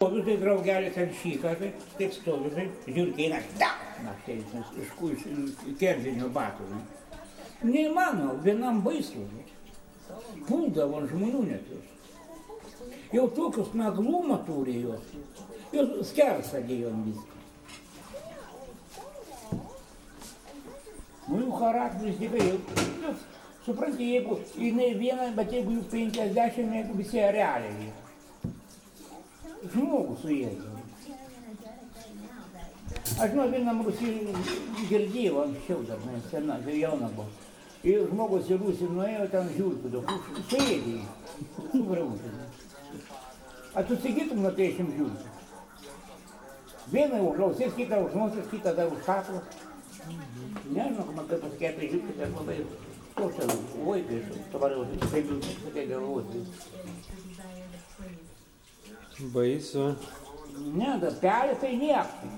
Stovi tai draugelis ant šyką, tai taip stovi, tai žiūrkiai eina, da, na, tai iš, iš, iš kerzinių batų. Ne? Neįmanoma, vienam baisu. Puldavo ant žmonių net jūs. Jau tokius naglumą turi jos. Jos skersą dėjom viską. Nu, jų charakteris tikrai, jau- nu, supranti, jeigu jinai viena, bet jeigu jų 50, jeigu visi realiai. Žmogus su jais. Aš žinau, vienam Rusijai girdėjau anksčiau dar, nes sena, kai jauna buvo. Ir žmogus į Rusiją nuėjo, ten žiūri, daug sėdė. Sugraužė. A tu sakytum nuo 50 žiūri. Vieną už ausies, kitą už nosies, kitą dar už kaklo. Nežinau, man kaip pasakyti, žiūri, tai labai... Ko čia, vaikai, tavariausi, kaip jūs sakai galvoti. Baisu. Ne, dar pelė tai nieko.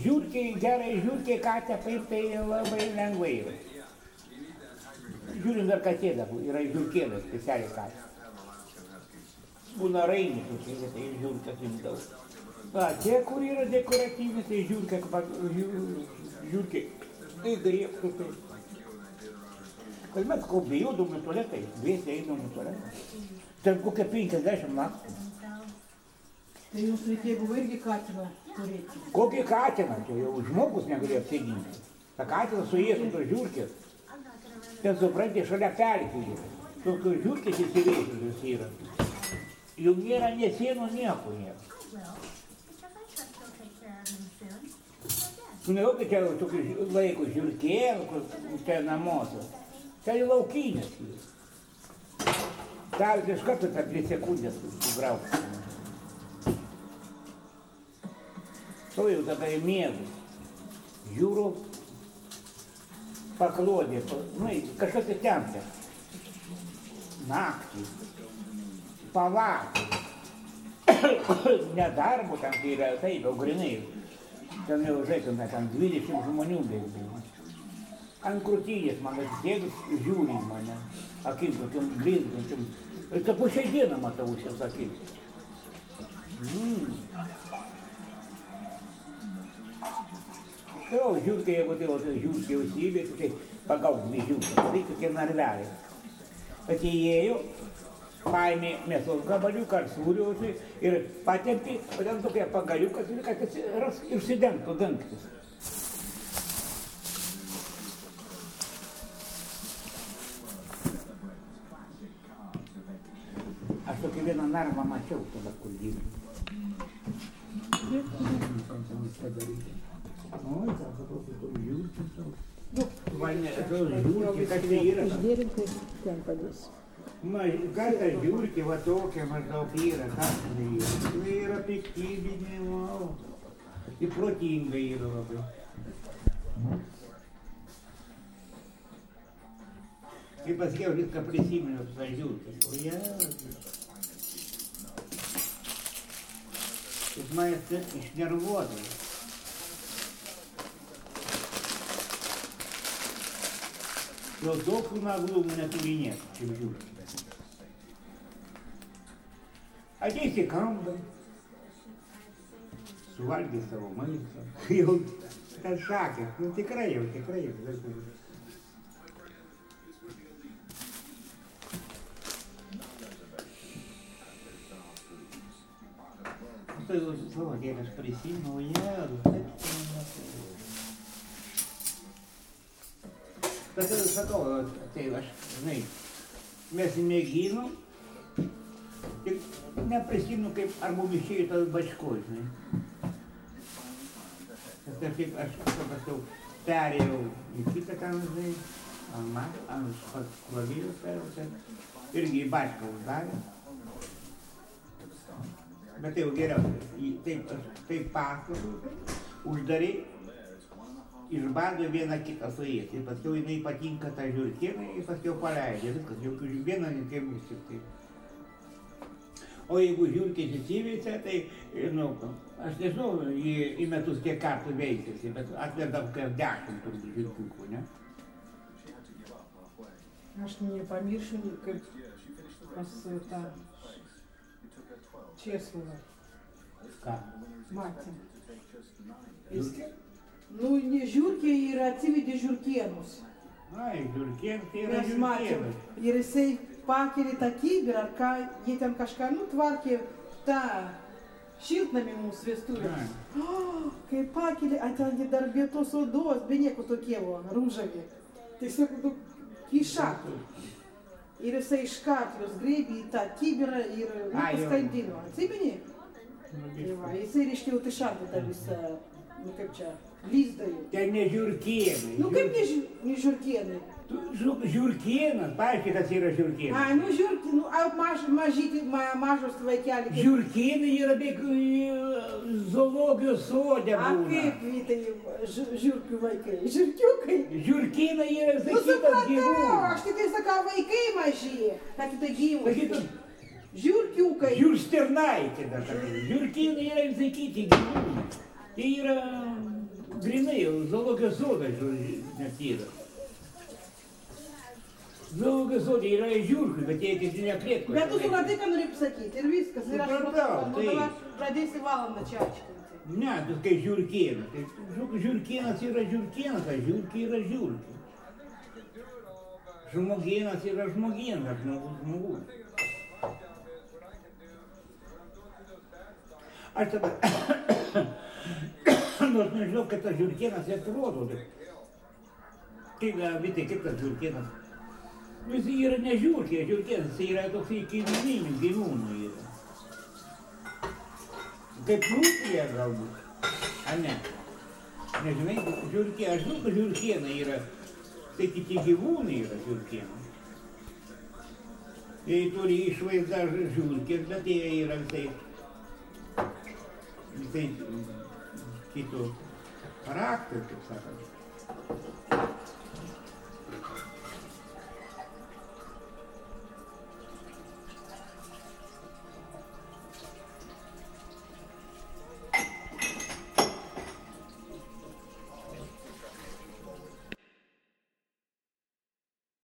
Žiūrkiai, gerai, žiūrkiai katę paimti tai labai lengvai. Žiūrim dar katė dar, yra žiūrkėlė specialiai katė. Būna rainių tokie, tai žiūrkas imdavo. A, tie, kur yra dekoratyvinis, tai žiūrkai, žiūrkiai. Tai griebtų tai. Kad mes kol bijodom į tualetą, dviese eidom į tualetą. Ten kokia 50 naktų. Tai jūs reikėjo buvo irgi katiną turėti. Kokį katiną, čia jau žmogus negalėjo apsiginti. Ta katina su jais, su to žiūrkės. Ten supranti, šalia pelkių. Tokios žiūrkės įsiveikusios yra. Jų nėra ne sienų, nieko nėra. Nežinau, kad čia jau tokių laiko žiūrkėlų, kur čia namuose. Tai laukinės. Dar iš karto per 3 sekundės sugraužti. To jau į mėgus. Žiūriu, paklodė, nu, kažkas tai tempia. Naktį, pavakį. ne darbo ten tai yra, taip, jau grinai. Ten jau, žiūrėkime, ten 20 žmonių beveik. Ant krūtinės man atsisėdus, žiūri į mane, akim tokiam blizgančiam. Ir tą šiai dieną matau šias akim. Mm. Jo, žiūrkai, jeigu tai, tai žiūrkai užsivė, tai pagauk dvi žiūrkai, tai tokie narveliai. Įėjo, paėmė mėsos gabaliuką ar sūriausi ir patempė, o ten tokie pagaliukas, ir kad jis užsidengtų dangtis. Aš tokį vieną narvą mačiau tada, kur. Nu, žiūrki, kas tai ką ta žiūrki, va tokia maždaug yra, kas tai yra. Tai yra piktybinė, wow. Ir protinga yra labai. Kai pasakiau, viską prisiminiau žiūrkį. O jėzus. Jis mane taip išnervuodavo. Jau tokių naglumų neturi niekas, kaip žiūrkite. Ateis į kambarį, suvalgė savo maistą, jau ten šakė, nu tikrai jau, tikrai jau. Tai jau savo dėlės prisimenu, jėzu, taip tu man nesakai. Bet jau sakau, tai aš, žinai, mes mėginom, tik neprisimenu, kaip ar mums išėjo tas bačko, žinai. Ir kažkaip aš paprasčiau perėjau į kitą ten, žinai, ant ant klavyrių perėjau irgi į bačką uždarė. Bet tai jau geriau, taip, taip pasakoju, uždarai, išbado vieną kitą su jais. Ir paskiau jinai patinka tą žiūrkieną ir paskiau paleidžia. Viskas, jokių vieną jokių bus tik tai. O jeigu žiūrkės įsiveisia, tai, nu, aš nežinau, į, į metus kiek kartų veisiasi, bet atveda kokias dešimt turbūt žiūrkiukų, ne? Aš nepamiršiu, kaip pas tą Česlovą Ką? matėm. Žiurkė? Nu, ne žiūrkė ir atsivedė žiūrkienus. Ai, žiurkėn, tai yra Mes matėm. žiurkėnas. Ir jisai pakėlė tą kibirą, ar ką, jie ten kažką nutvarkė, tą šiltnamį mūsų vestuvę. Ai. O, kai pakėlė, a ten gi dar be tos odos, be nieko tokie buvo, rūžavi. Tiesiog nu, kiša. Ir jisai iškart jos greibė į tą kibirą ir nu, paskandino. Atsimeni? Tai va, jisai reiškia jau tai šantė tą visą, nu kaip čia, lizdą jau. Ten ne žiurkėnai. Nu kaip ne, žiū- ne žiūrkienai? Žiurkėnas, paaiškiai, kas yra žiurkėnas. Ai, nu žiūrki, nu, a, maž, mažyti, ma, mažos vaikeliai. Žiurkėnai yra beveik zoologijos sode A būna. kaip vytai ži- žiūrkių vaikai? Žiūrkiukai? Žiurkėnai yra Nu supratau, gyvūnas. aš tik tai sakau vaikai maži, kad tai gyvūnai. Sakytum, Žiūrkiukai. Žiursternaitė dar tokia. Žiurkėnai yra visai kiti gyvūnai. Tai yra grinai zoologijos sodas net yra. Zoologijos sode yra žiurkių, bet jie tik ne klėtkos. Bet tu supratai, ką noriu pasakyti ir viskas. Ir aš Supratau, dabar pradėsi valandą čia aiškinti. Ne, tu kai žiurkėnas. Tai žiū- žiurkėnas yra žiurkėnas, o žiurkė yra žiurkė. Žmogėnas yra žmogėnas, žmogus žmogus. Aš tada, nors nežinau, kaip tas žiurkėnas atrodo. tai Kaip, vitai, kaip tas žiurkėnas. Nu, Jis yra ne žiurkė, žiurkėnas, jis yra toksai kaimyninių gyvūnų yra. Kaip rūklė galbūt. A ne. Nežinai, žiurkė, aš žinau, kad žiurkėnai yra. Tai kiti gyvūnai yra žiurkėnai. Jie turi išvaizdą žiurkės, bet jie yra visai, visai kito charakterio, kaip sakant.